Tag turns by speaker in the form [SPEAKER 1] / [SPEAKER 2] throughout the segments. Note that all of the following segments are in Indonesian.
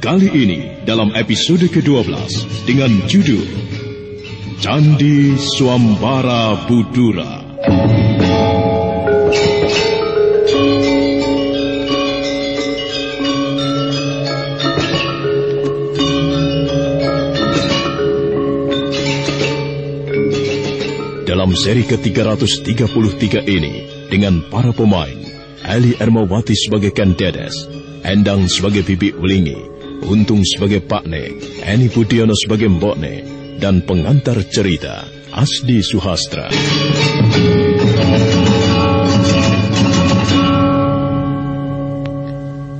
[SPEAKER 1] Kali ini dalam episode ke-12 dengan judul Candi Swambara Budura. Dalam seri ke-333 ini dengan para pemain Ali Ermawati sebagai Ken Dedes, Endang sebagai Bibi Ulingi, Untung sebagai Pak Ne, Eni Budiono sebagai Mbok Ne, dan pengantar cerita Asdi Suhastra.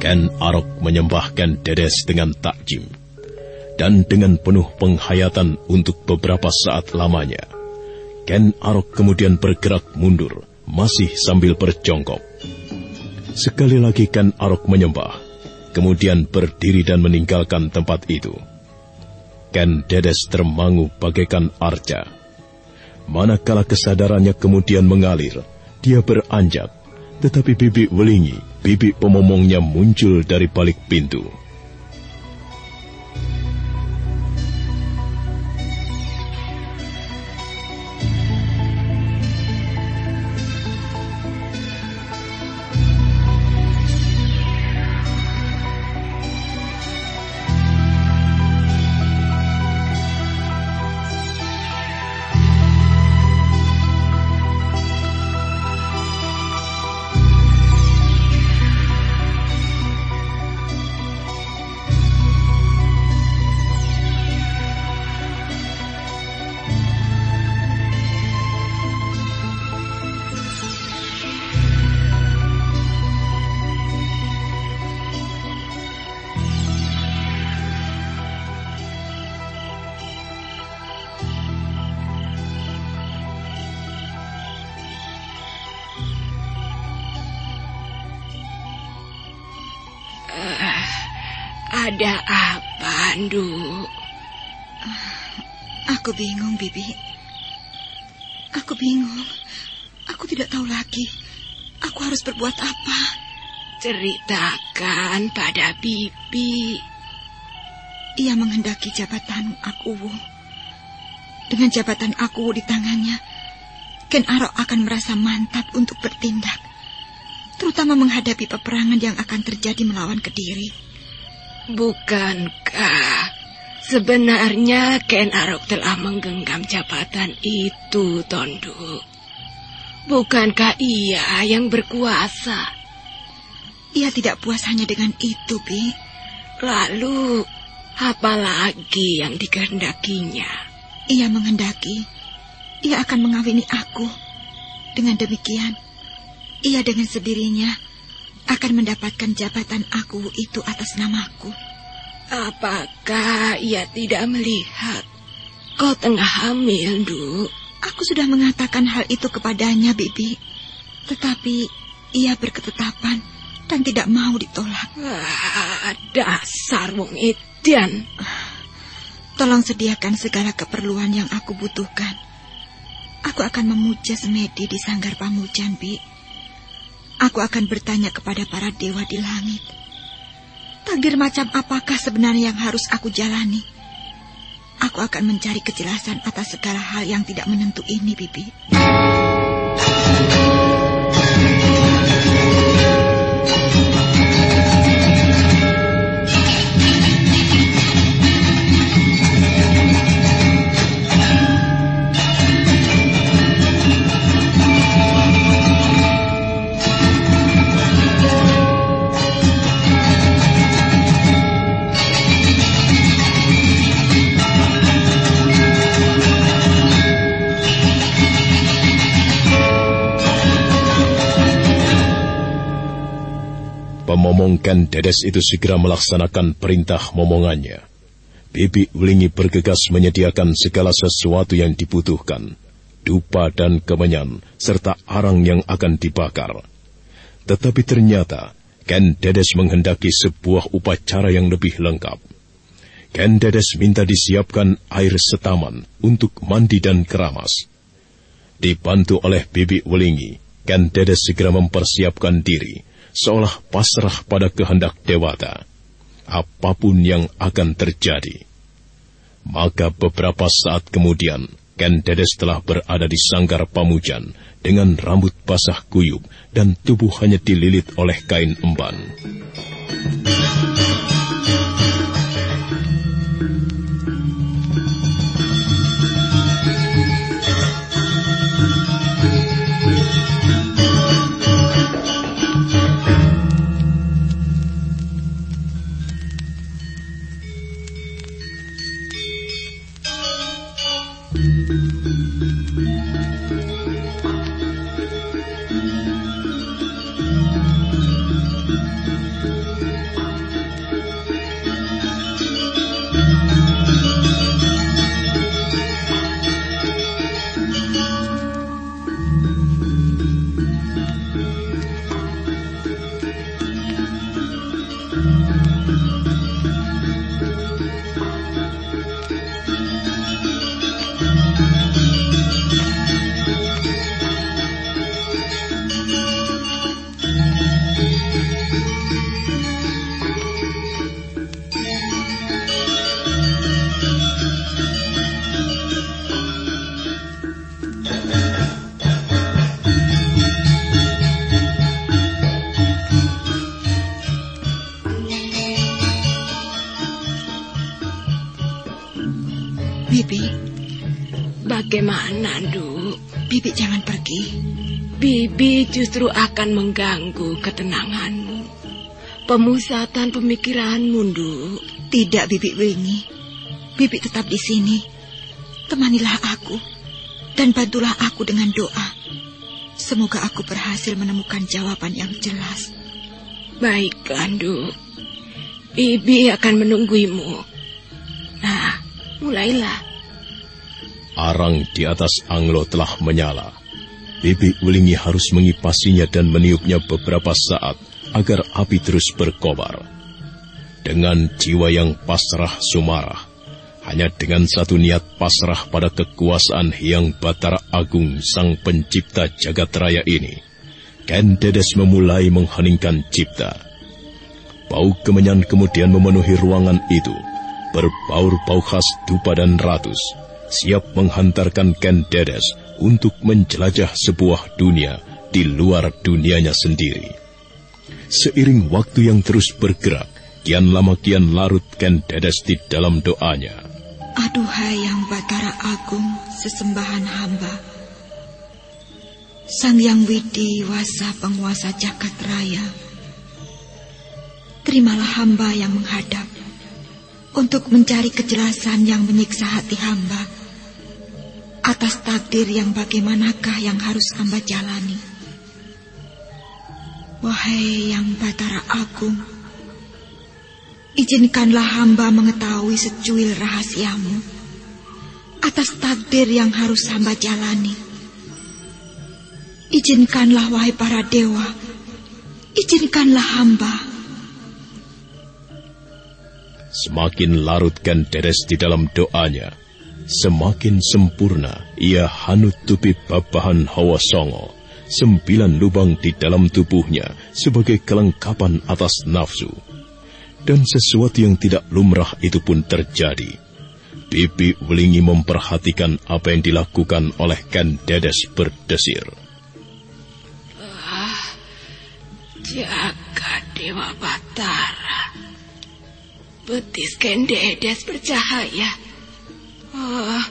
[SPEAKER 1] Ken Arok menyembahkan Dedes dengan takjim dan dengan penuh penghayatan untuk beberapa saat lamanya. Ken Arok kemudian bergerak mundur, masih sambil berjongkok. Sekali lagi Ken Arok menyembah, kemudian berdiri dan meninggalkan tempat itu. Ken Dedes termangu bagaikan arca. Manakala kesadarannya kemudian mengalir, dia beranjak, tetapi bibi welingi, bibi pemomongnya muncul dari balik pintu.
[SPEAKER 2] Harus berbuat apa.
[SPEAKER 3] Ceritakan pada Bibi.
[SPEAKER 2] Ia menghendaki jabatan aku. Dengan jabatan aku di tangannya, Ken Arok akan merasa mantap untuk bertindak. Terutama menghadapi peperangan yang akan terjadi melawan Kediri.
[SPEAKER 3] Bukankah sebenarnya Ken Arok telah menggenggam jabatan itu, Tondo? Bukankah ia yang berkuasa?
[SPEAKER 2] Ia tidak puas hanya dengan itu, Bi.
[SPEAKER 3] Lalu, apa lagi yang dikehendakinya?
[SPEAKER 2] Ia menghendaki ia akan mengawini aku. Dengan demikian, ia dengan sendirinya akan mendapatkan jabatan aku itu atas namaku.
[SPEAKER 3] Apakah ia tidak melihat kau tengah hamil, Du?
[SPEAKER 2] Aku sudah mengatakan hal itu kepadanya, Bibi. Tetapi ia berketetapan dan tidak mau ditolak.
[SPEAKER 3] Ah, dasar wong Edian.
[SPEAKER 2] Tolong sediakan segala keperluan yang aku butuhkan. Aku akan memuja semedi di sanggar pamujan, Bi. Aku akan bertanya kepada para dewa di langit. Takdir macam apakah sebenarnya yang harus aku jalani? Aku akan mencari kejelasan atas segala hal yang tidak menentu ini, Bibi.
[SPEAKER 1] Pemomongkan Dedes itu segera melaksanakan perintah momongannya. Bibi Ulingi bergegas menyediakan segala sesuatu yang dibutuhkan, dupa dan kemenyan, serta arang yang akan dibakar. Tetapi ternyata, Ken Dedes menghendaki sebuah upacara yang lebih lengkap. Ken Dedes minta disiapkan air setaman untuk mandi dan keramas. Dibantu oleh Bibi Ulingi, Ken Dedes segera mempersiapkan diri, seolah pasrah pada kehendak dewata, apa pun yang akan terjadi. Maka beberapa saat kemudian, Ken Dedes telah berada di sanggar pamujan dengan rambut basah kuyup dan tubuh hanya dililit oleh kain emban.
[SPEAKER 3] Bibi, justru akan mengganggu ketenanganmu. Pemusatan pemikiranmu, Du.
[SPEAKER 2] Tidak, Bibi Wingi. Bibi tetap di sini. Temanilah aku dan bantulah aku dengan doa. Semoga aku berhasil menemukan jawaban yang jelas.
[SPEAKER 3] Baiklah, Du. Bibi akan menungguimu. Nah, mulailah.
[SPEAKER 1] Arang di atas Anglo telah menyala. Bibi Ulingi harus mengipasinya dan meniupnya beberapa saat agar api terus berkobar. Dengan jiwa yang pasrah sumarah, hanya dengan satu niat pasrah pada kekuasaan Hyang Batara Agung Sang Pencipta Jagat Raya ini, Ken Dedes memulai mengheningkan cipta. Bau kemenyan kemudian memenuhi ruangan itu, berbaur-bau khas dupa dan ratus, siap menghantarkan Ken Dedes untuk menjelajah sebuah dunia di luar dunianya sendiri. Seiring waktu yang terus bergerak, kian lama kian larut Ken Dedes di dalam doanya.
[SPEAKER 2] Aduhai yang Batara Agung, sesembahan hamba. Sang Yang Widi Wasa penguasa jagat raya. Terimalah hamba yang menghadap untuk mencari kejelasan yang menyiksa hati hamba atas takdir yang bagaimanakah yang harus hamba jalani. Wahai yang Batara Agung, izinkanlah hamba mengetahui secuil rahasiamu atas takdir yang harus hamba jalani. Izinkanlah wahai para dewa, izinkanlah hamba.
[SPEAKER 1] Semakin larutkan Dedes di dalam doanya, semakin sempurna ia hanut tupi babahan Hawa Songo sembilan lubang di dalam tubuhnya sebagai kelengkapan atas nafsu. Dan sesuatu yang tidak lumrah itu pun terjadi. Bibi Welingi memperhatikan apa yang dilakukan oleh Ken Dedes berdesir.
[SPEAKER 3] Ah, jaga Dewa Batara. Betis Ken Dedes bercahaya. Oh,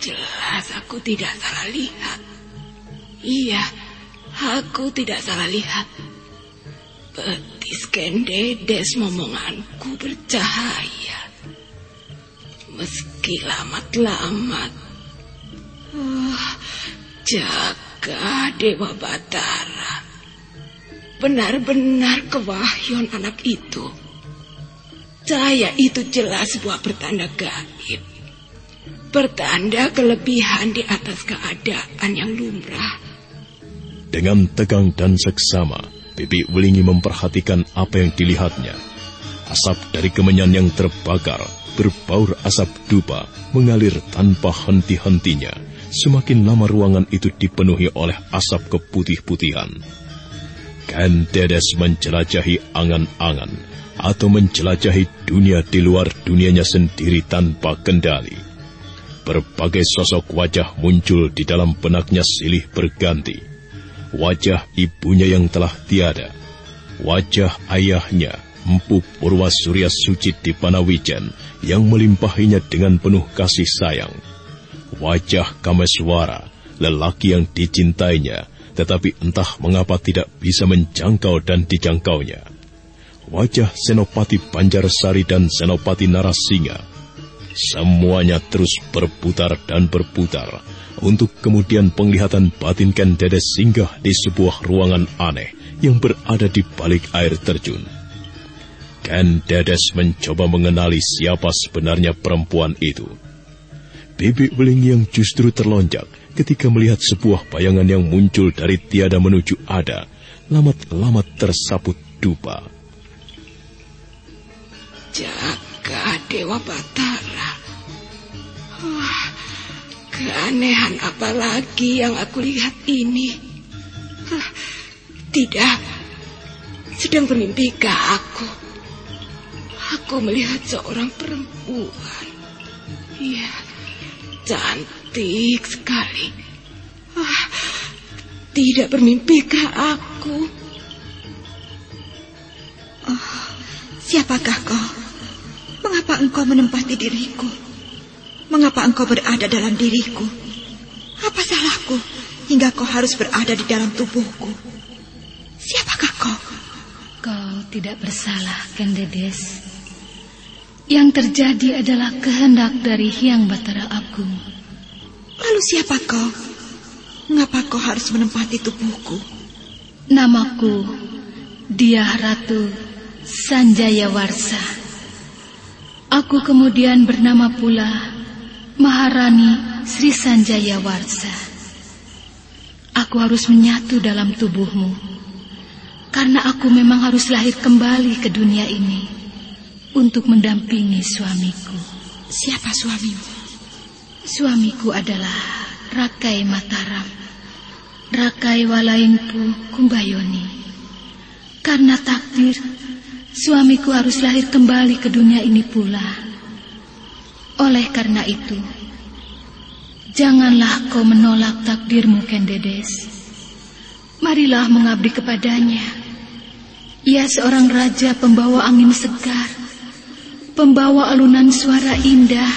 [SPEAKER 3] jelas aku tidak salah lihat. Iya, aku tidak salah lihat. Betis kendedes momonganku bercahaya. Meski lamat-lamat. Oh, jaga Dewa Batara. Benar-benar kewahyon anak itu. Cahaya itu jelas sebuah pertanda gaib. Pertanda kelebihan di atas keadaan yang lumrah.
[SPEAKER 1] Dengan tegang dan seksama, Bibi Wulingi memperhatikan apa yang dilihatnya. Asap dari kemenyan yang terbakar, berbaur asap dupa, mengalir tanpa henti-hentinya. Semakin lama ruangan itu dipenuhi oleh asap keputih-putihan. Ken Dedes menjelajahi angan-angan atau menjelajahi dunia di luar dunianya sendiri tanpa kendali. Berbagai sosok wajah muncul di dalam benaknya silih berganti wajah ibunya yang telah tiada, wajah ayahnya, Empu Purwa Surya Suci di Panawijan yang melimpahinya dengan penuh kasih sayang, wajah Kameswara, lelaki yang dicintainya, tetapi entah mengapa tidak bisa menjangkau dan dijangkaunya. Wajah Senopati Banjarsari dan Senopati Narasinga, semuanya terus berputar dan berputar, untuk kemudian penglihatan batin Ken Dedes singgah di sebuah ruangan aneh yang berada di balik air terjun. Ken Dedes mencoba mengenali siapa sebenarnya perempuan itu. Bibi Weling yang justru terlonjak ketika melihat sebuah bayangan yang muncul dari tiada menuju ada, lamat-lamat tersaput dupa.
[SPEAKER 3] Jaga Dewa Batara. Wah, Keanehan apa lagi yang aku lihat ini? Hah, tidak, sedang bermimpikah aku? Aku melihat seorang perempuan. Iya, cantik sekali. Ah, tidak bermimpikah aku?
[SPEAKER 2] Oh, siapakah kau? Mengapa engkau menempati diriku? Mengapa engkau berada dalam diriku? Apa salahku hingga kau harus berada di dalam tubuhku? Siapakah kau?
[SPEAKER 4] Kau tidak bersalah, Kendedes. Yang terjadi adalah kehendak dari Hyang Batara Agung.
[SPEAKER 2] Lalu siapa kau? Mengapa kau harus menempati tubuhku?
[SPEAKER 4] Namaku Dia Ratu Sanjaya Warsa. Aku kemudian bernama pula Maharani Sri Sanjaya Warsa. Aku harus menyatu dalam tubuhmu. Karena aku memang harus lahir kembali ke dunia ini untuk mendampingi suamiku.
[SPEAKER 2] Siapa suamimu?
[SPEAKER 4] Suamiku adalah Rakai Mataram, Rakai Walaingpu Kumbayoni. Karena takdir, suamiku harus lahir kembali ke dunia ini pula. Oleh karena itu, janganlah kau menolak takdirmu, Kendedes. Marilah mengabdi kepadanya. Ia seorang raja pembawa angin segar, pembawa alunan suara indah,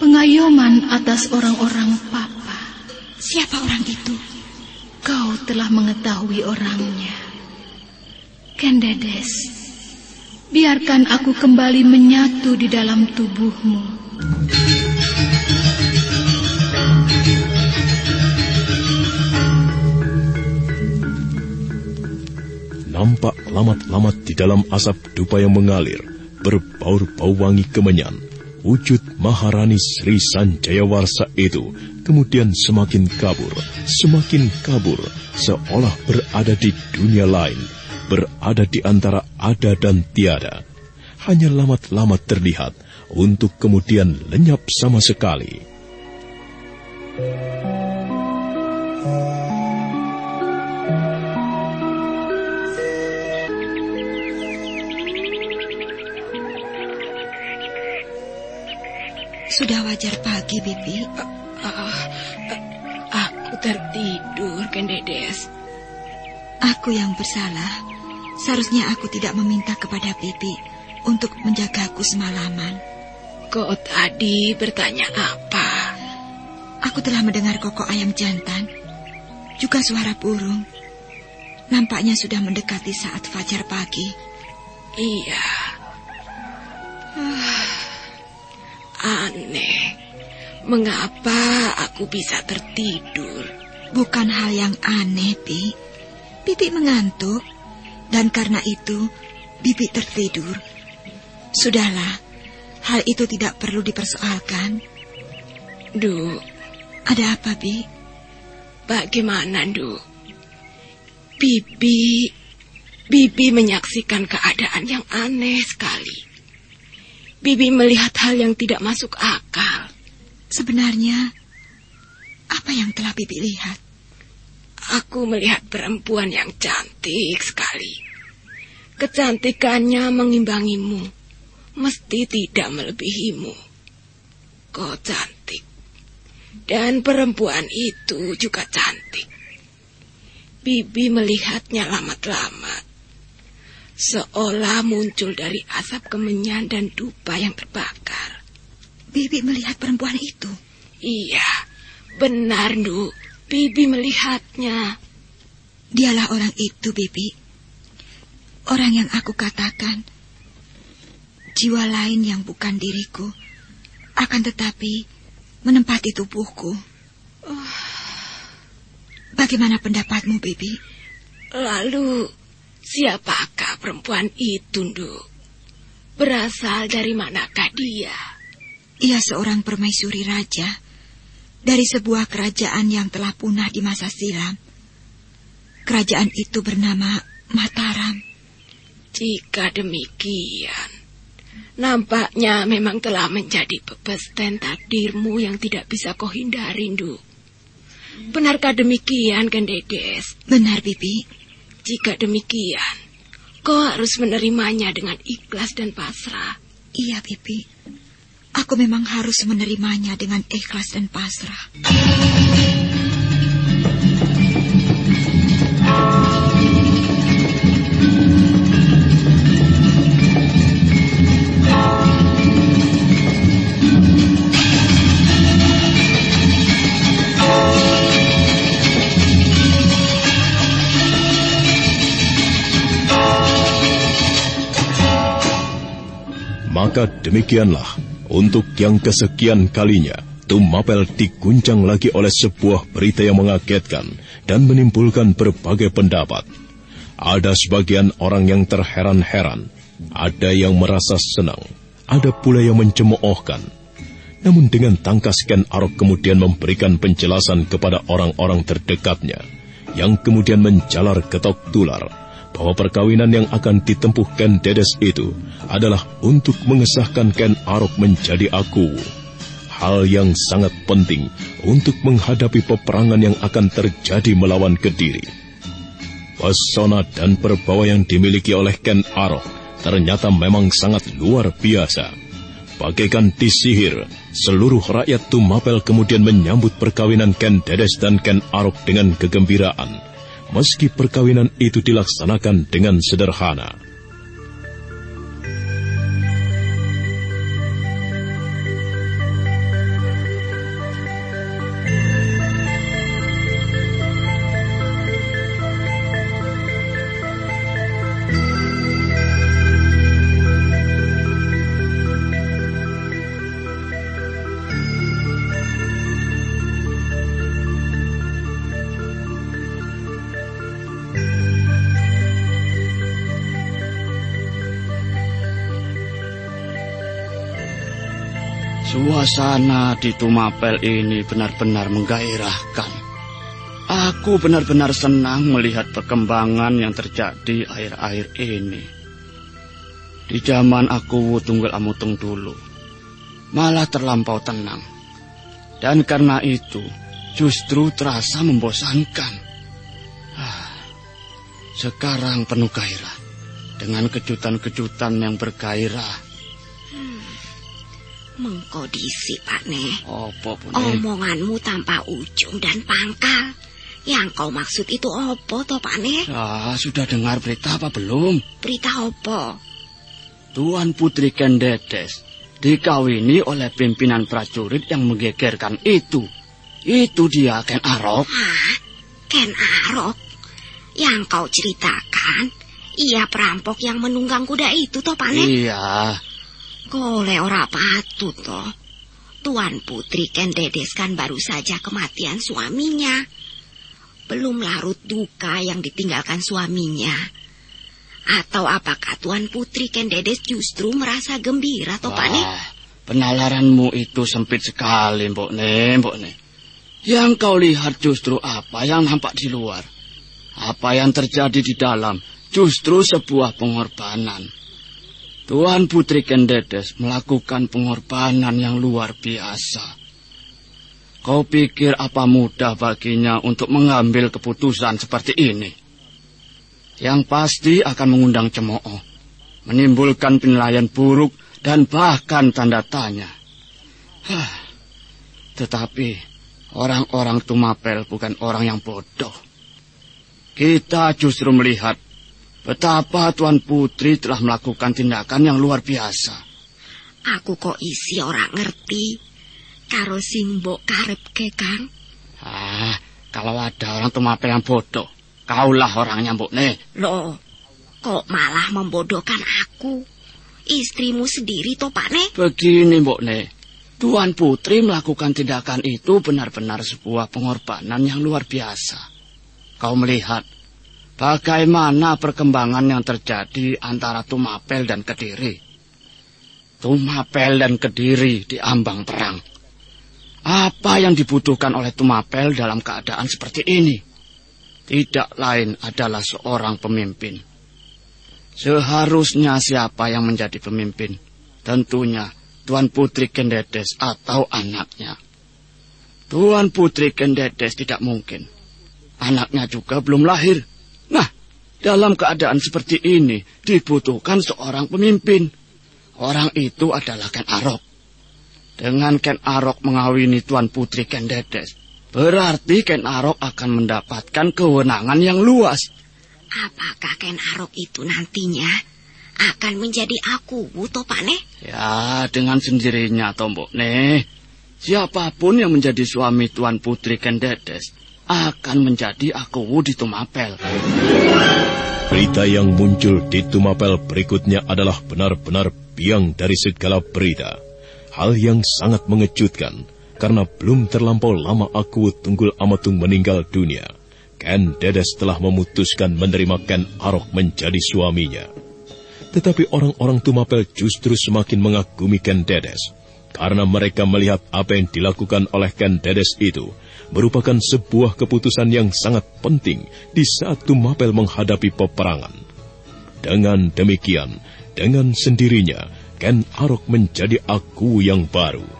[SPEAKER 4] pengayoman atas orang-orang papa.
[SPEAKER 2] Siapa orang itu?
[SPEAKER 4] Kau telah mengetahui orangnya. Kendedes, biarkan aku kembali menyatu di dalam tubuhmu.
[SPEAKER 1] nampak lamat-lamat di dalam asap dupa yang mengalir, berbaur bau wangi kemenyan. Wujud Maharani Sri Sanjayawarsa itu kemudian semakin kabur, semakin kabur, seolah berada di dunia lain, berada di antara ada dan tiada. Hanya lamat-lamat terlihat untuk kemudian lenyap sama sekali.
[SPEAKER 2] Sudah wajar pagi, Bibi.
[SPEAKER 3] Uh, uh, uh, aku tertidur, Kendedes.
[SPEAKER 2] Aku yang bersalah. Seharusnya aku tidak meminta kepada Bibi untuk menjagaku semalaman.
[SPEAKER 3] Kau tadi bertanya apa?
[SPEAKER 2] Aku telah mendengar kokok ayam jantan, juga suara burung. Nampaknya sudah mendekati saat fajar pagi.
[SPEAKER 3] Iya. Uh, Aneh. Mengapa aku bisa tertidur?
[SPEAKER 2] Bukan hal yang aneh, Pi. Bibi mengantuk. Dan karena itu, Bibi tertidur. Sudahlah, hal itu tidak perlu dipersoalkan.
[SPEAKER 3] Du,
[SPEAKER 2] ada apa, Bi?
[SPEAKER 3] Bagaimana, Du? Bibi, Bibi menyaksikan keadaan yang aneh sekali. Bibi melihat hal yang tidak masuk akal.
[SPEAKER 2] Sebenarnya, apa yang telah Bibi lihat?
[SPEAKER 3] Aku melihat perempuan yang cantik sekali. Kecantikannya mengimbangimu, mesti tidak melebihimu. Kau cantik. Dan perempuan itu juga cantik. Bibi melihatnya lamat-lamat seolah muncul dari asap kemenyan dan dupa yang terbakar.
[SPEAKER 2] Bibi melihat perempuan itu?
[SPEAKER 3] Iya, benar, Nu. Bibi melihatnya.
[SPEAKER 2] Dialah orang itu, Bibi. Orang yang aku katakan, jiwa lain yang bukan diriku, akan tetapi menempati tubuhku. Oh. Bagaimana pendapatmu, Bibi?
[SPEAKER 3] Lalu, Siapakah perempuan itu, Nduk? Berasal dari manakah dia?
[SPEAKER 2] Ia seorang permaisuri raja dari sebuah kerajaan yang telah punah di masa silam. Kerajaan itu bernama Mataram.
[SPEAKER 3] Jika demikian, nampaknya memang telah menjadi pepesten takdirmu yang tidak bisa kau hindari, Nduk. Benarkah demikian, Gendedes?
[SPEAKER 2] Benar, Bibi.
[SPEAKER 3] Jika demikian, kau harus menerimanya dengan ikhlas dan pasrah.
[SPEAKER 2] Iya, Bibi. Aku memang harus menerimanya dengan ikhlas dan pasrah.
[SPEAKER 1] Maka demikianlah, untuk yang kesekian kalinya, Tumapel diguncang lagi oleh sebuah berita yang mengagetkan dan menimbulkan berbagai pendapat. Ada sebagian orang yang terheran-heran, ada yang merasa senang, ada pula yang mencemoohkan. Namun dengan tangkas Ken Arok kemudian memberikan penjelasan kepada orang-orang terdekatnya, yang kemudian menjalar ketok tular, bahwa perkawinan yang akan ditempuh Ken Dedes itu adalah untuk mengesahkan Ken Arok menjadi aku. Hal yang sangat penting untuk menghadapi peperangan yang akan terjadi melawan Kediri. Pesona dan perbawa yang dimiliki oleh Ken Arok ternyata memang sangat luar biasa. Bagaikan disihir, seluruh rakyat Tumapel kemudian menyambut perkawinan Ken Dedes dan Ken Arok dengan kegembiraan meski perkawinan itu dilaksanakan dengan sederhana.
[SPEAKER 5] Suasana di Tumapel ini benar-benar menggairahkan. Aku benar-benar senang melihat perkembangan yang terjadi akhir-akhir ini. Di zaman aku tunggal amutung dulu, malah terlampau tenang. Dan karena itu, justru terasa membosankan. Ah, sekarang penuh gairah, dengan kejutan-kejutan yang bergairah
[SPEAKER 6] Mengkodisi, Pak Ne.
[SPEAKER 5] Apa, Bu
[SPEAKER 6] Omonganmu tanpa ujung dan pangkal. Yang kau maksud itu opo toh, Pak Ne?
[SPEAKER 5] Ah, sudah dengar berita apa belum?
[SPEAKER 6] Berita opo?
[SPEAKER 5] Tuan Putri Kendedes dikawini oleh pimpinan prajurit yang menggegerkan itu. Itu dia Ken Arok.
[SPEAKER 6] Hah? Ken Arok? Yang kau ceritakan, ia perampok yang menunggang kuda itu toh, Pak Ne?
[SPEAKER 5] Iya.
[SPEAKER 6] Kole ora patut toh. Tuan Putri Ken Dedes kan baru saja kematian suaminya. Belum larut duka yang ditinggalkan suaminya. Atau apakah Tuan Putri Ken Dedes justru merasa gembira toh Pak Ne?
[SPEAKER 5] Penalaranmu itu sempit sekali, Mbok Ne, Mbok Ne. Yang kau lihat justru apa yang nampak di luar. Apa yang terjadi di dalam justru sebuah pengorbanan. Tuan Putri Kendedes melakukan pengorbanan yang luar biasa. Kau pikir apa mudah baginya untuk mengambil keputusan seperti ini? Yang pasti akan mengundang cemooh, menimbulkan penilaian buruk dan bahkan tanda tanya. Hah. Tetapi orang-orang Tumapel bukan orang yang bodoh. Kita justru melihat Betapa Tuan Putri telah melakukan tindakan yang luar biasa.
[SPEAKER 6] Aku kok isi orang ngerti. Karo sing mbok karep ke, Kang.
[SPEAKER 5] Ah, kalau ada orang tumape yang bodoh, kaulah orangnya, Mbok Ne.
[SPEAKER 6] Loh, kok malah membodohkan aku? Istrimu sendiri toh, Pak Ne?
[SPEAKER 5] Begini, Mbok Ne. Tuan Putri melakukan tindakan itu benar-benar sebuah pengorbanan yang luar biasa. Kau melihat Bagaimana perkembangan yang terjadi antara Tumapel dan Kediri? Tumapel dan Kediri di ambang perang. Apa yang dibutuhkan oleh Tumapel dalam keadaan seperti ini? Tidak lain adalah seorang pemimpin. Seharusnya siapa yang menjadi pemimpin? Tentunya Tuan Putri Kendedes atau anaknya. Tuan Putri Kendedes tidak mungkin. Anaknya juga belum lahir. Dalam keadaan seperti ini dibutuhkan seorang pemimpin. Orang itu adalah Ken Arok. Dengan Ken Arok mengawini Tuan Putri Ken Dedes, berarti Ken Arok akan mendapatkan kewenangan yang luas.
[SPEAKER 6] Apakah Ken Arok itu nantinya akan menjadi aku, Wuto Pak Ne?
[SPEAKER 5] Ya, dengan sendirinya, Tombok Ne. Siapa pun yang menjadi suami Tuan Putri Ken Dedes akan menjadi aku di Tumapel.
[SPEAKER 1] Berita yang muncul di Tumapel berikutnya adalah benar-benar biang dari segala berita. Hal yang sangat mengejutkan, karena belum terlampau lama aku Tunggul Amatung meninggal dunia. Ken Dedes telah memutuskan menerima Ken Arok menjadi suaminya. Tetapi orang-orang Tumapel justru semakin mengagumi Ken Dedes, karena mereka melihat apa yang dilakukan oleh Ken Dedes itu merupakan sebuah keputusan yang sangat penting di saat Tumapel menghadapi peperangan. Dengan demikian, dengan sendirinya, Ken Arok menjadi aku yang baru.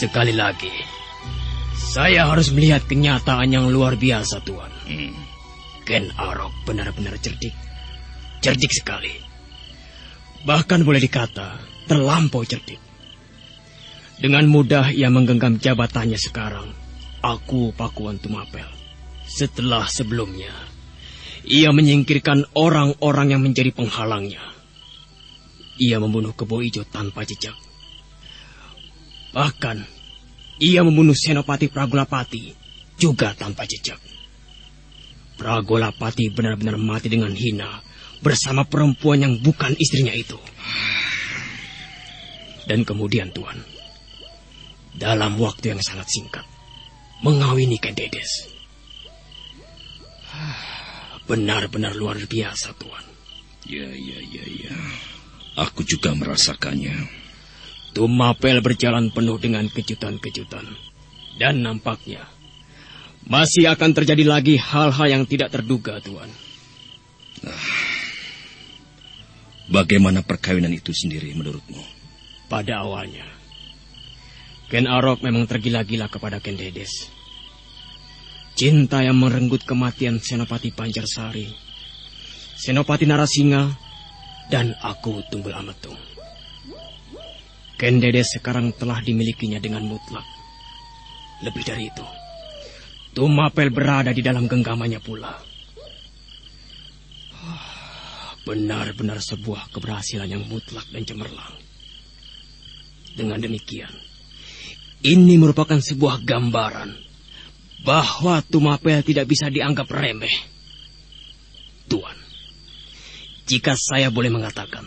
[SPEAKER 7] Sekali lagi, saya harus melihat kenyataan yang luar biasa, Tuan.
[SPEAKER 8] Hmm.
[SPEAKER 7] Ken Arok benar-benar cerdik. Cerdik sekali. Bahkan boleh dikata terlampau cerdik. Dengan mudah ia menggenggam jabatannya sekarang. Aku Pakuan Tumapel. Setelah sebelumnya, ia menyingkirkan orang-orang yang menjadi penghalangnya. Ia membunuh Kebo Ijo tanpa jejak. Bahkan, ia membunuh Senopati Pragolapati juga tanpa jejak. Pragolapati benar-benar mati dengan hina bersama perempuan yang bukan istrinya itu. Dan kemudian Tuan, dalam waktu yang sangat singkat, mengawini Kendedes. Benar-benar luar biasa, Tuan.
[SPEAKER 8] Ya, ya, ya, ya. Aku juga merasakannya.
[SPEAKER 7] Tumapel berjalan penuh dengan kejutan-kejutan. Dan nampaknya masih akan terjadi lagi hal-hal yang tidak terduga, Tuan.
[SPEAKER 8] Nah, bagaimana perkawinan itu sendiri menurutmu?
[SPEAKER 7] Pada awalnya, Ken Arok memang tergila-gila kepada Ken Dedes. Cinta yang merenggut kematian Senopati Pancarsari, Senopati Narasinga, dan aku Tunggul Ametung. Ken Dedes sekarang telah dimilikinya dengan mutlak. Lebih dari itu, Tumapel berada di dalam genggamannya pula. Benar-benar sebuah keberhasilan yang mutlak dan cemerlang. Dengan demikian, ini merupakan sebuah gambaran bahwa Tumapel tidak bisa dianggap remeh. Tuan, jika saya boleh mengatakan,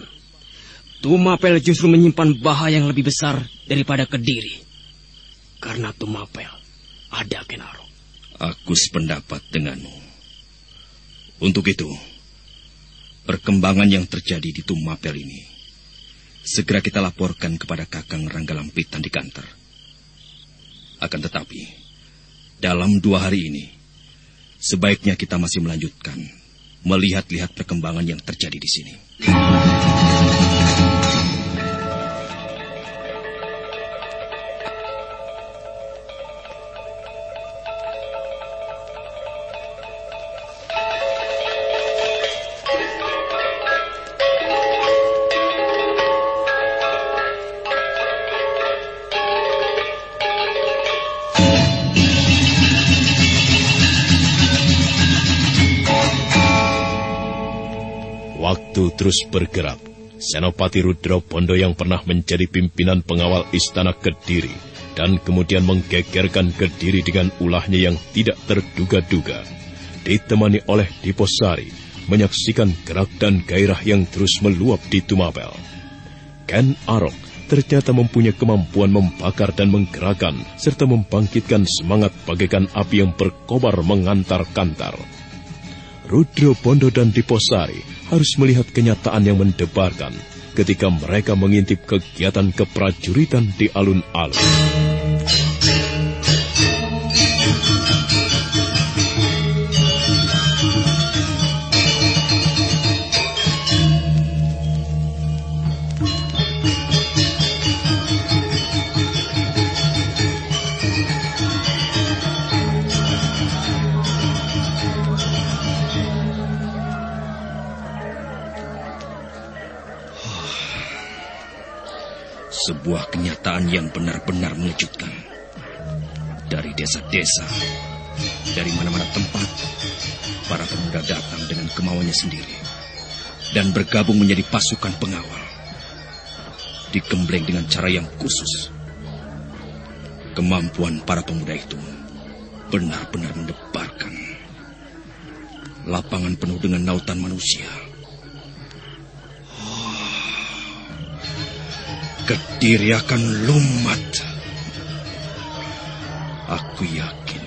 [SPEAKER 7] Tumapel justru menyimpan bahaya yang lebih besar daripada Kediri. Karena Tumapel ada Kenaro.
[SPEAKER 8] Aku sependapat denganmu. Untuk itu, perkembangan yang terjadi di Tumapel ini segera kita laporkan kepada Kakang Ranggalampitan di kantor. Akan tetapi, dalam dua hari ini, sebaiknya kita masih melanjutkan melihat-lihat perkembangan yang terjadi di sini.
[SPEAKER 1] Waktu terus bergerak. Senopati Rudra Bondo yang pernah menjadi pimpinan pengawal istana Kediri dan kemudian menggegerkan Kediri dengan ulahnya yang tidak terduga-duga, ditemani oleh Diposari, menyaksikan gerak dan gairah yang terus meluap di Tumapel. Ken Arok ternyata mempunyai kemampuan membakar dan menggerakkan serta membangkitkan semangat bagaikan api yang berkobar mengantar kantar. Rudro Bondo dan Diposari harus melihat kenyataan yang mendebarkan ketika mereka mengintip kegiatan keprajuritan di alun-alun.
[SPEAKER 8] Sebuah kenyataan yang benar-benar mengejutkan. Dari desa-desa, dari mana-mana tempat, para pemuda datang dengan kemauannya sendiri dan bergabung menjadi pasukan pengawal. Digembleng dengan cara yang khusus. Kemampuan para pemuda itu benar-benar mendebarkan. Lapangan penuh dengan nautan manusia. Kediri akan lumat. Aku yakin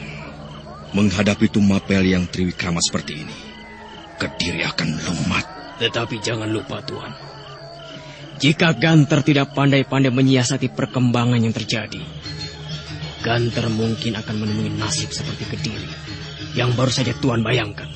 [SPEAKER 8] menghadapi Tumapel yang triwikrama seperti ini, Kediri akan lumat.
[SPEAKER 7] Tetapi jangan lupa Tuan, jika Ganter tidak pandai-pandai menyiasati perkembangan yang terjadi, Ganter mungkin akan menemui nasib seperti Kediri yang baru saja Tuan bayangkan.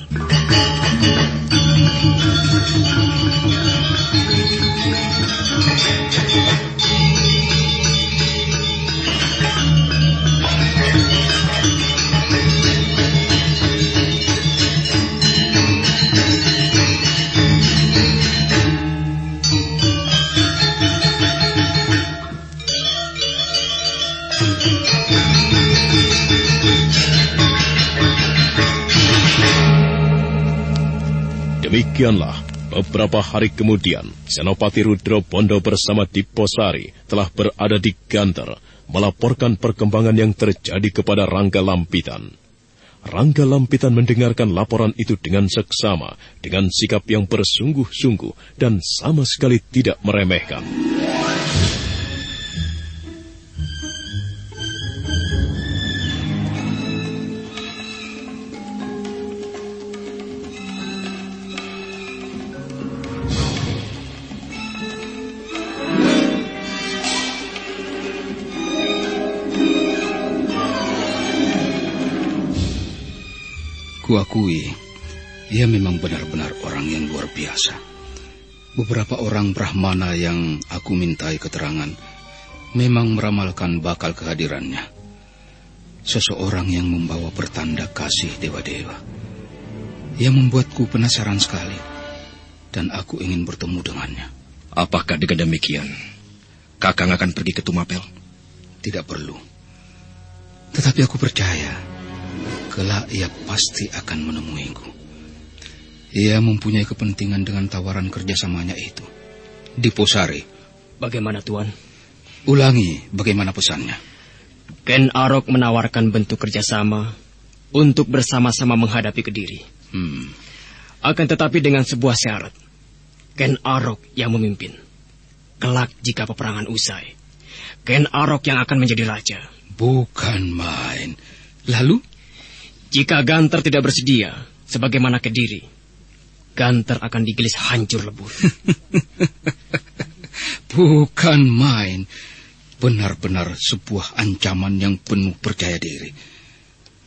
[SPEAKER 1] Demikianlah, beberapa hari kemudian, Senopati Rudro Bondo bersama Diposari telah berada di Ganter, melaporkan perkembangan yang terjadi kepada Rangga Lampitan. Rangga Lampitan mendengarkan laporan itu dengan seksama, dengan sikap yang bersungguh-sungguh dan sama sekali tidak meremehkan.
[SPEAKER 9] Kuakui, ia memang benar-benar orang yang luar biasa. Beberapa orang Brahmana yang aku mintai keterangan memang meramalkan bakal kehadirannya. Seseorang yang membawa pertanda kasih dewa-dewa. Ia membuatku penasaran sekali, dan aku ingin bertemu dengannya.
[SPEAKER 8] Apakah dengan demikian, Kakang akan pergi ke Tumapel?
[SPEAKER 9] Tidak perlu. Tetapi aku percaya kelak ia pasti akan menemuiku. Ia mempunyai kepentingan dengan tawaran kerjasamanya itu. Di Posari.
[SPEAKER 7] Bagaimana, Tuan?
[SPEAKER 9] Ulangi bagaimana pesannya.
[SPEAKER 7] Ken Arok menawarkan bentuk kerjasama untuk bersama-sama menghadapi Kediri.
[SPEAKER 9] Hmm.
[SPEAKER 7] Akan tetapi dengan sebuah syarat. Ken Arok yang memimpin. Kelak jika peperangan usai, Ken Arok yang akan menjadi raja.
[SPEAKER 9] Bukan main. Lalu?
[SPEAKER 7] Jika Ganter tidak bersedia, sebagaimana Kediri, Ganter akan digilis hancur lebur.
[SPEAKER 9] Bukan main. Benar-benar sebuah ancaman yang penuh percaya diri.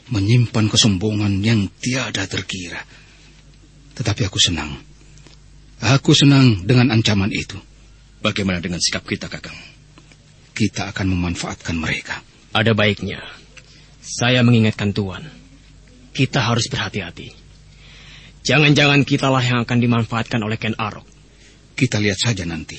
[SPEAKER 9] Menyimpan kesombongan yang tiada terkira. Tetapi aku senang. Aku senang dengan ancaman itu.
[SPEAKER 8] Bagaimana dengan sikap kita, Kakang?
[SPEAKER 9] Kita akan memanfaatkan mereka.
[SPEAKER 7] Ada baiknya. Saya mengingatkan Tuan kita harus berhati-hati. Jangan-jangan kitalah yang akan dimanfaatkan oleh Ken Arok.
[SPEAKER 9] Kita lihat saja nanti.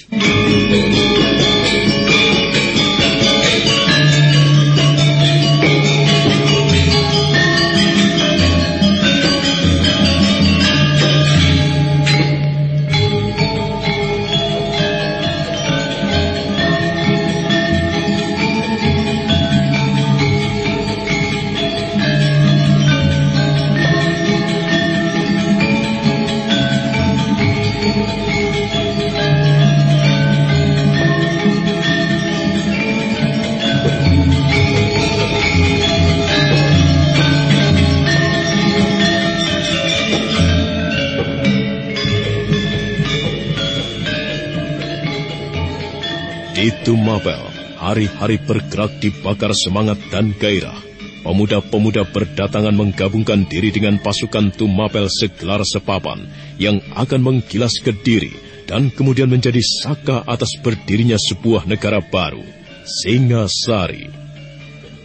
[SPEAKER 1] Itu Mabel, hari-hari bergerak dibakar semangat dan gairah. Pemuda-pemuda berdatangan menggabungkan diri dengan pasukan Tumapel segelar sepapan yang akan menggilas ke diri dan kemudian menjadi saka atas berdirinya sebuah negara baru, Singasari.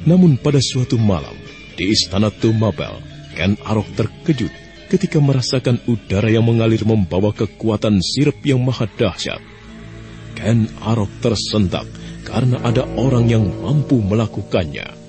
[SPEAKER 1] Namun pada suatu malam, di istana Tumapel, Ken Arok terkejut ketika merasakan udara yang mengalir membawa kekuatan sirip yang maha dahsyat. Ken Arok tersentak karena ada orang yang mampu melakukannya.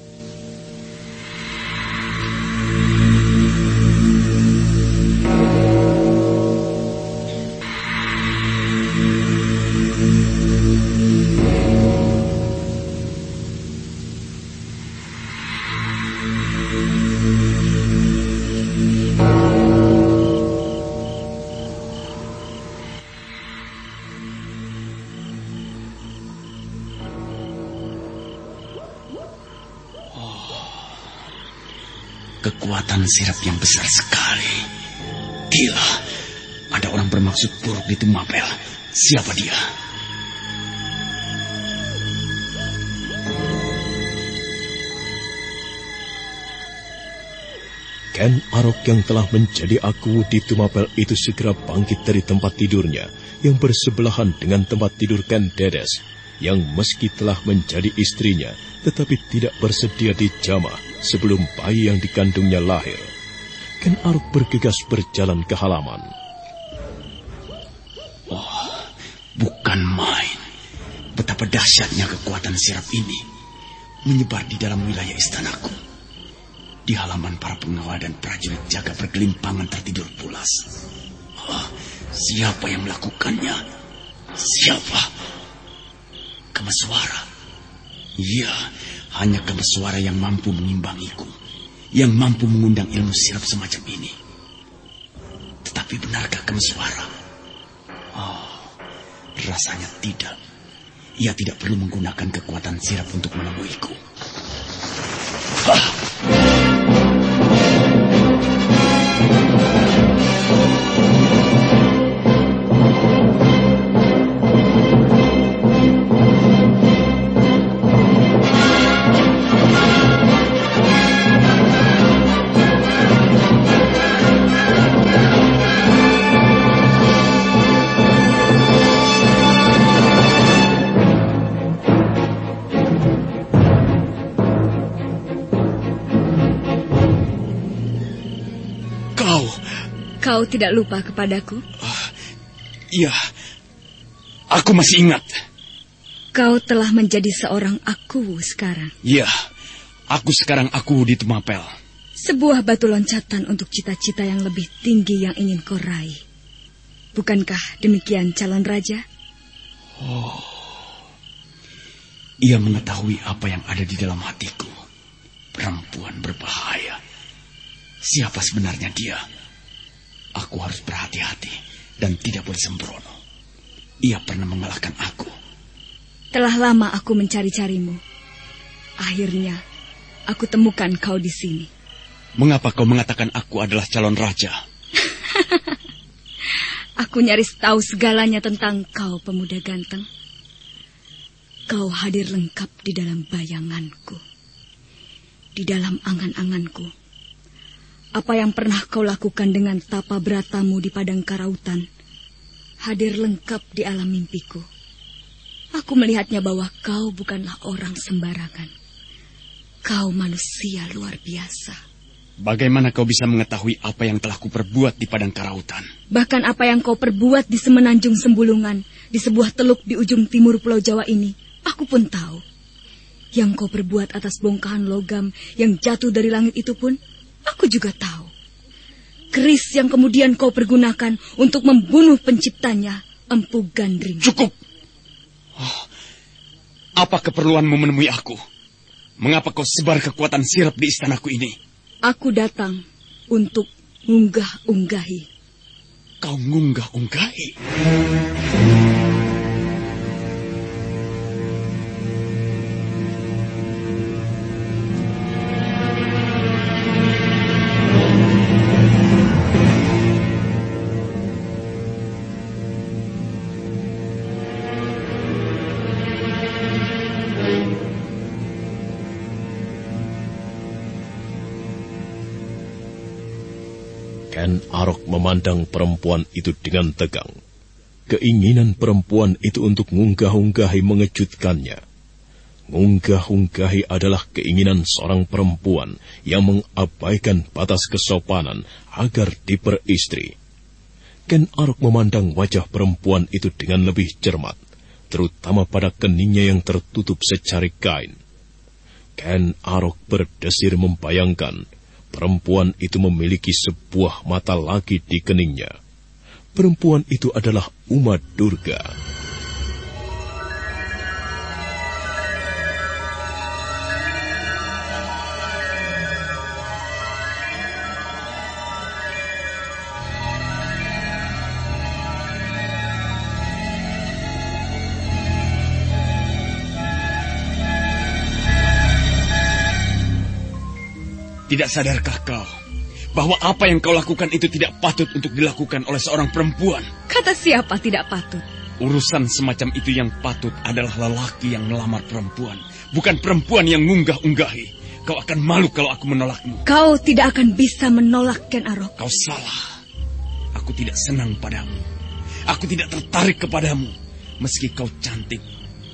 [SPEAKER 10] Kekuatan sirap yang besar sekali. Gila, ada orang bermaksud buruk di Tumapel. Siapa dia?
[SPEAKER 1] Ken Arok yang telah menjadi aku di Tumapel itu segera bangkit dari tempat tidurnya yang bersebelahan dengan tempat tidur Ken Dedes yang meski telah menjadi istrinya tetapi tidak bersedia dijamah sebelum bayi yang dikandungnya lahir. Ken Arok bergegas berjalan ke halaman.
[SPEAKER 10] Oh, bukan main. Betapa dahsyatnya kekuatan sirap ini menyebar di dalam wilayah istanaku. Di halaman para pengawal dan prajurit jaga bergelimpangan tertidur pulas. Oh, siapa yang melakukannya? Siapa? Kemeswara. Iya, hanya Kemeswara yang mampu mengimbangiku. Yang mampu mengundang ilmu sirap semacam ini. Tetapi benarkah Kemeswara? Oh, rasanya tidak. Ia tidak perlu menggunakan kekuatan sirap untuk menemuiku. Ah!
[SPEAKER 11] Kau tidak lupa kepadaku?
[SPEAKER 10] Uh, iya, aku masih ingat.
[SPEAKER 11] Kau telah menjadi seorang aku sekarang.
[SPEAKER 10] Iya, aku sekarang aku di Tumapel.
[SPEAKER 11] Sebuah batu loncatan untuk cita-cita yang lebih tinggi yang ingin kau raih. Bukankah demikian calon raja?
[SPEAKER 10] Oh, ia mengetahui apa yang ada di dalam hatiku. Perempuan berbahaya. Siapa sebenarnya dia? Aku harus berhati-hati dan tidak boleh sembrono. Ia pernah mengalahkan aku.
[SPEAKER 11] Telah lama aku mencari-carimu. Akhirnya, aku temukan kau di sini.
[SPEAKER 10] Mengapa kau mengatakan aku adalah calon raja?
[SPEAKER 11] aku nyaris tahu segalanya tentang kau, pemuda ganteng. Kau hadir lengkap di dalam bayanganku. Di dalam angan-anganku apa yang pernah kau lakukan dengan tapa beratamu di padang karautan hadir lengkap di alam mimpiku. Aku melihatnya bahwa kau bukanlah orang sembarangan. Kau manusia luar biasa.
[SPEAKER 10] Bagaimana kau bisa mengetahui apa yang telah kuperbuat di padang karautan?
[SPEAKER 11] Bahkan apa yang kau perbuat di semenanjung Sembulungan, di sebuah teluk di ujung timur Pulau Jawa ini, aku pun tahu. Yang kau perbuat atas bongkahan logam yang jatuh dari langit itu pun, Aku juga tahu. Keris yang kemudian kau pergunakan untuk membunuh penciptanya, Empu Gandring.
[SPEAKER 10] Cukup. Oh, apa keperluanmu menemui aku? Mengapa kau sebar kekuatan sirap di istanaku ini?
[SPEAKER 11] Aku datang untuk ngunggah-unggahi.
[SPEAKER 10] Kau ngunggah-unggahi?
[SPEAKER 1] Memandang perempuan itu dengan tegang. Keinginan perempuan itu untuk ngunggah-unggahi mengejutkannya. Ngunggah-unggahi adalah keinginan seorang perempuan yang mengabaikan batas kesopanan agar diperistri. Ken Arok memandang wajah perempuan itu dengan lebih cermat, terutama pada keningnya yang tertutup secari kain. Ken Arok berdesir membayangkan perempuan itu memiliki sebuah mata lagi di keningnya. Perempuan itu adalah Uma Durga.
[SPEAKER 12] Tidak sadarkah kau bahwa apa yang kau lakukan itu tidak patut untuk dilakukan oleh seorang perempuan?
[SPEAKER 11] Kata siapa tidak patut?
[SPEAKER 12] Urusan semacam itu yang patut adalah lelaki yang melamar perempuan, bukan perempuan yang ngunggah-unggahi. Kau akan malu kalau aku menolakmu.
[SPEAKER 11] Kau tidak akan bisa menolak Ken Arok.
[SPEAKER 12] Kau salah. Aku tidak senang padamu. Aku tidak tertarik kepadamu. Meski kau cantik.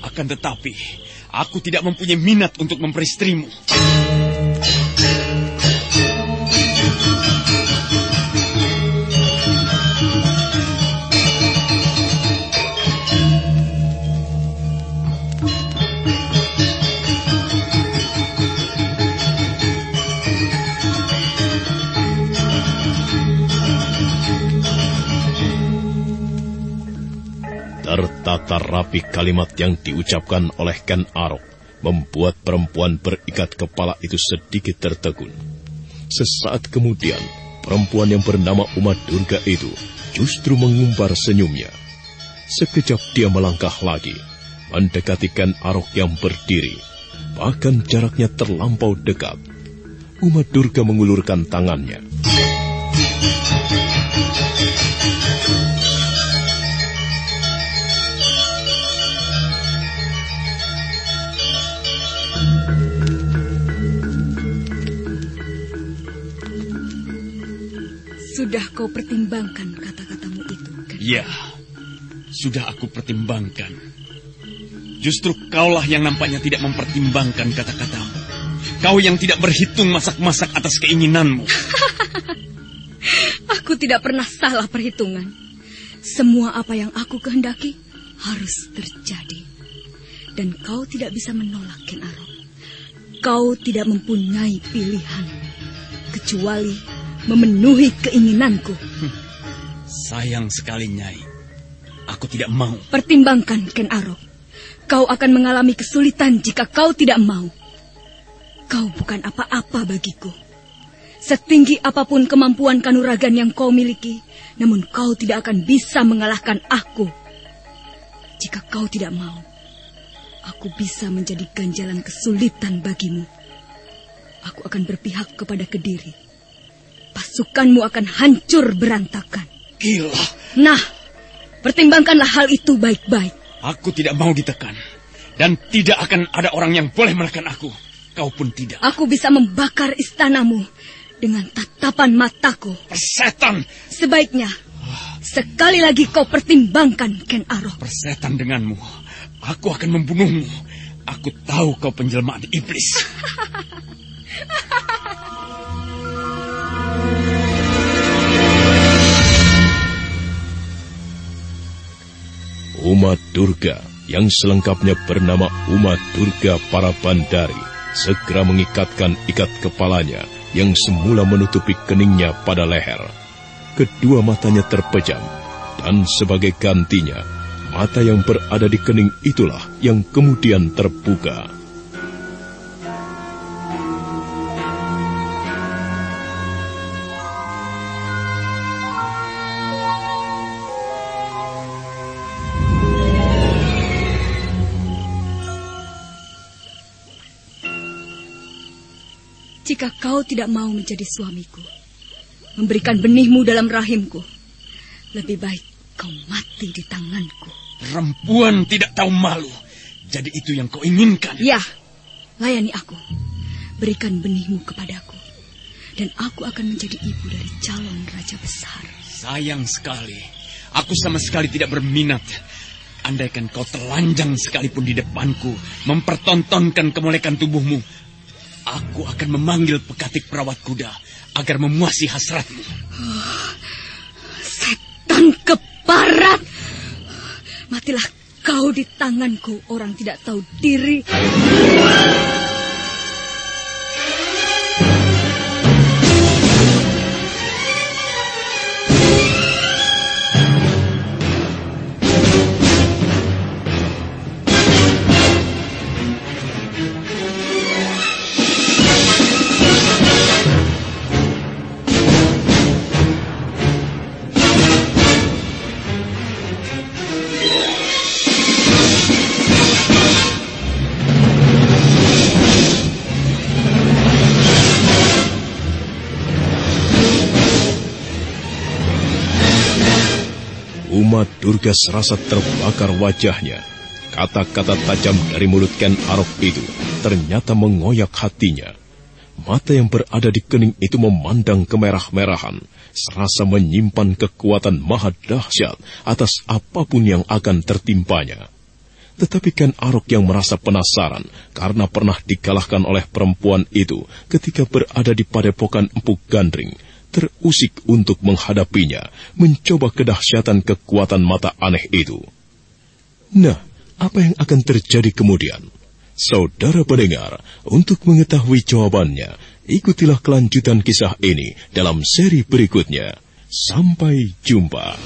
[SPEAKER 12] Akan tetapi, aku tidak mempunyai minat untuk memperistrimu.
[SPEAKER 1] Tertata rapi kalimat yang diucapkan oleh Ken Arok membuat perempuan berikat kepala itu sedikit tertegun. Sesaat kemudian, perempuan yang bernama Uma Durga itu justru mengumbar senyumnya. Sekejap dia melangkah lagi, mendekati Ken Arok yang berdiri, bahkan jaraknya terlampau dekat. Uma Durga mengulurkan tangannya.
[SPEAKER 11] Sudah kau pertimbangkan kata-katamu itu, kan?
[SPEAKER 12] Ya, sudah aku pertimbangkan. Justru kaulah yang nampaknya tidak mempertimbangkan kata-katamu. Kau yang tidak berhitung masak-masak atas keinginanmu.
[SPEAKER 11] aku tidak pernah salah perhitungan. Semua apa yang aku kehendaki harus terjadi. Dan kau tidak bisa menolak Ken Arok. Kau tidak mempunyai pilihan. Kecuali memenuhi keinginanku.
[SPEAKER 12] Sayang sekali, Nyai. Aku tidak mau.
[SPEAKER 11] Pertimbangkan, Ken Arok. Kau akan mengalami kesulitan jika kau tidak mau. Kau bukan apa-apa bagiku. Setinggi apa pun kemampuan kanuragan yang kau miliki, namun kau tidak akan bisa mengalahkan aku. Jika kau tidak mau, aku bisa menjadi ganjalan kesulitan bagimu. Aku akan berpihak kepada Kediri pasukanmu akan hancur berantakan.
[SPEAKER 12] Gila.
[SPEAKER 11] Nah, pertimbangkanlah hal itu baik-baik.
[SPEAKER 12] Aku tidak mau ditekan. Dan tidak akan ada orang yang boleh menekan aku. Kau pun tidak.
[SPEAKER 11] Aku bisa membakar istanamu dengan tatapan mataku.
[SPEAKER 12] Persetan.
[SPEAKER 11] Sebaiknya, sekali lagi kau pertimbangkan Ken Arok.
[SPEAKER 12] Persetan denganmu. Aku akan membunuhmu. Aku tahu kau penjelmaan iblis.
[SPEAKER 1] Uma Durga yang selengkapnya bernama Uma Durga para Bandari segera mengikatkan ikat kepalanya yang semula menutupi keningnya pada leher. Kedua matanya terpejam dan sebagai gantinya mata yang berada di kening itulah yang kemudian terbuka.
[SPEAKER 11] Kau tidak mau menjadi suamiku, memberikan benihmu dalam rahimku, lebih baik kau mati di tanganku.
[SPEAKER 12] Perempuan tidak tahu malu. Jadi itu yang kau inginkan?
[SPEAKER 11] Ya, layani aku. Berikan benihmu kepadaku. Dan aku akan menjadi ibu dari calon raja besar.
[SPEAKER 12] Sayang sekali. Aku sama sekali tidak berminat. Andaikan kau telanjang sekalipun di depanku, mempertontonkan kemolekan tubuhmu, Aku akan memanggil pekatik perawat kuda agar memuasi hasratmu.
[SPEAKER 11] Oh, setan keparat. Matilah
[SPEAKER 2] Kau di tanganku, orang tidak tahu diri.
[SPEAKER 1] Durga serasa terbakar wajahnya. Kata-kata tajam dari mulut Ken Arok itu ternyata mengoyak hatinya. Mata yang berada di kening itu memandang kemerah-merahan, serasa menyimpan kekuatan maha dahsyat atas apa pun yang akan tertimpanya. Tetapi Ken Arok yang merasa penasaran karena pernah dikalahkan oleh perempuan itu ketika berada di padepokan Empuk Gandring, terusik untuk menghadapinya, mencoba kedahsyatan kekuatan mata aneh itu. Nah, apa yang akan terjadi kemudian? Saudara pendengar, untuk mengetahui jawabannya, ikutilah kelanjutan kisah ini dalam seri berikutnya. Sampai jumpa.